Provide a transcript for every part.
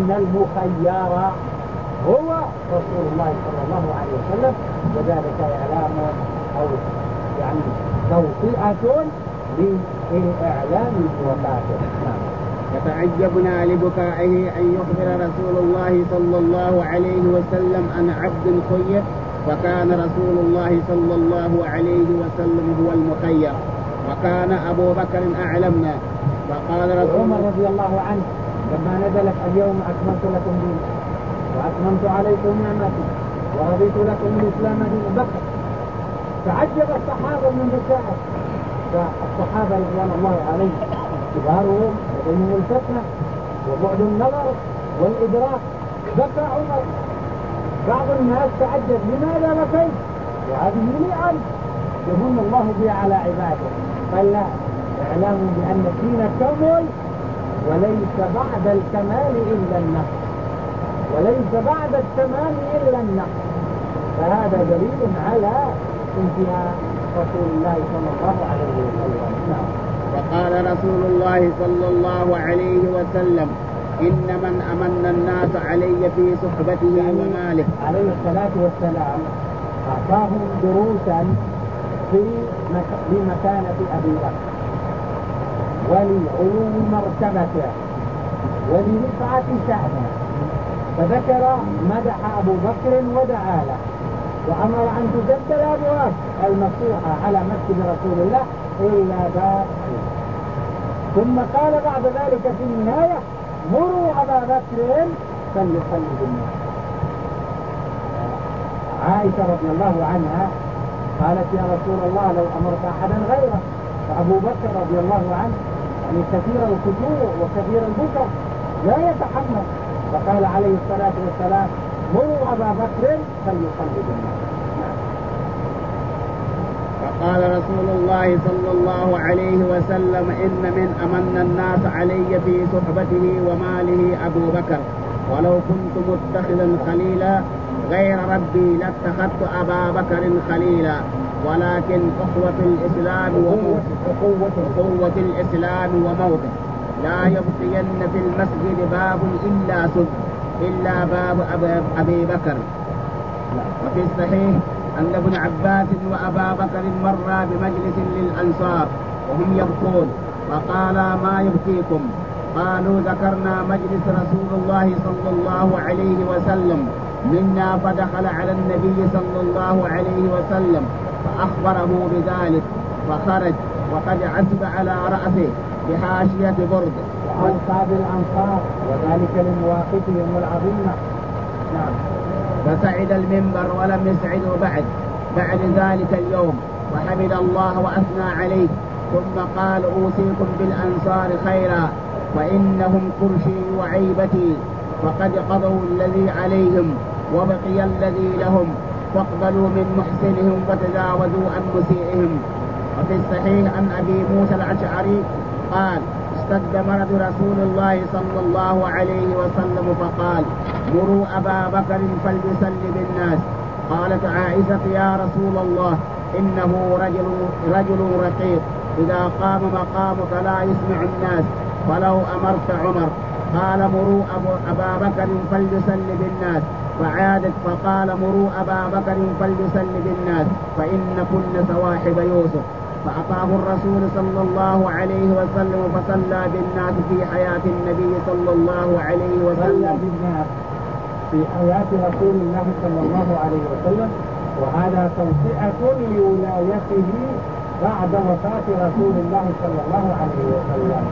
أن المخير هو رسول الله صلى الله عليه وسلم وذلك إعلام أو يعني توطئة لإعلام وفاته نعم. فتعجبنا لبكائه أن يخبر رسول الله صلى الله عليه وسلم عن عبد خير وكان رسول الله صلى الله عليه وسلم هو المخير وكان أبو بكر أعلمنا فقال رسول عمر رضي الله عنه لما نزلت اليوم أكملت لكم دينكم وأتممت عليكم نعمتي. ورضيت لكم الإسلام دين بكر تعجب الصحابة من بكائه فالصحابة رضوان الله عليهم. كبارهم لديهم الفتنة وبعد النظر والإدراك. بكى عمر. بعض الناس تعجب. لماذا بكيت وهذه نعم يمن الله بها على عباده. قال لا. اعلام بأن الدين كمل وليس بعد الكمال إلا النقص. وليس بعد التمام إلا النقص. فهذا دليل على انتهاء رسول الله صلى الله عليه وسلم. نعم. وقال رسول الله صلى الله عليه وسلم إن من أمن الناس علي في صحبته يعني وماله. عليه الصلاة والسلام أعطاهم دروسا في لمكانة أبي بكر. ولعلو مرتبته ولرفعة شأنه. فذكر مدح أبو بكر ودعا له وأمر أن تسد الأبواب المفتوحة على مسجد رسول الله إلا باب ثم قال بعد ذلك في النهاية مروا أبا بكر فليصلي بالناس. عائشة رضي الله عنها قالت يا رسول الله لو أمرت أحدا غيره فأبو بكر رضي الله عنه يعني كثير الخشوع وكثير البكر لا يتحمل. فقال عليه الصلاة والسلام مروا أبا بكر فليصلي بالناس فقال رسول الله صلى الله عليه وسلم إن من أمن الناس علي في صحبته وماله أبو بكر. ولو كنت متخذا خليلا غير ربي لاتخذت أبا بكر خليلا. ولكن أخوة الإسلام وموته قوة. الإسلام وموته لا يبقين في المسجد باب إلا سد إلا باب أبي بكر. وفي الصحيح أن ابن عباس وأبا بكر مرا بمجلس للأنصار وهم يبكون. فقال ما يبكيكم؟ قالوا ذكرنا مجلس رسول الله صلى الله عليه وسلم. منا فدخل على النبي صلى الله عليه وسلم. فأخبره بذلك فخرج وقد عزب على رأسه بحاشية برد وأنصاب الأنصار وذلك لمواقفهم العظيمة. نعم. فسعد المنبر ولم يسعده بعد بعد ذلك اليوم وحمد الله وأثنى عليه. ثم قال أوصيكم بالأنصار خيرا فإنهم كرشي وعيبتي فقد قضوا الذي عليهم وبقي الذي لهم. فاقبلوا من محسنهم وتجاوزوا عن مسيئهم. وفي الصحيح عن أبي موسى الأشعري قال اشتد مرض رسول الله صلى الله عليه وسلم فقال مروا أبا بكر فليصلي بالناس قالت عائشة يا رسول الله إنه رجل رجل رقيق. إذا قام مقامك لا يسمع الناس فلو أمرت عمر. قال مروا أبا بكر فليصلي بالناس فعادت فقال مروا أبا بكر فليصلي بالناس فإن كن سواحب يوسف. فأعطاه الرسول صلى الله عليه وسلم فصلى بالناس في حياة النبي صلى الله عليه وسلم. بالناس في حياة رسول الله صلى الله عليه وسلم. وهذا توسعة لولايته بعد وفاة رسول الله صلى الله عليه وسلم.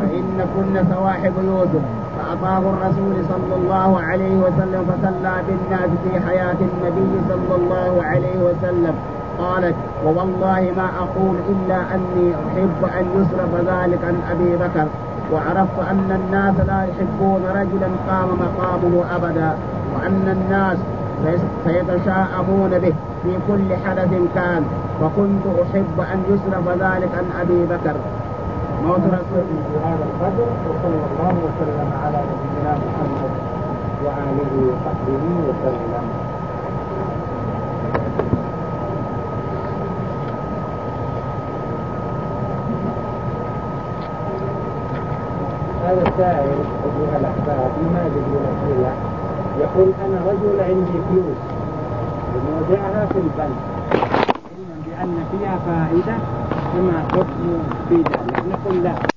فإن كن سواحب يوسف. فأعطاه الرسول صلى الله عليه وسلم فصلى بالناس في حياة النبي صلى الله عليه وسلم. قالت ووالله ما أقول إلا أني أحب أن يصرف ذلك عن أبي بكر وعرفت أن الناس لا يحبون رجلا قام مقامه أبدا وأن الناس سيتشاءمون به في كل حدث كان فكنت أحب أن يصرف ذلك عن أبي بكر. موت رسول هذا القدر وصلى الله وسلم على نبينا محمد وآله وصحبه وسلم هذا سائل أيها الأحباب من الأسئلة يقول أنا رجل عندي فلوس. ونودعها في البنك. علما بأن فيها فائدة فما حكم في ذلك نقول لا.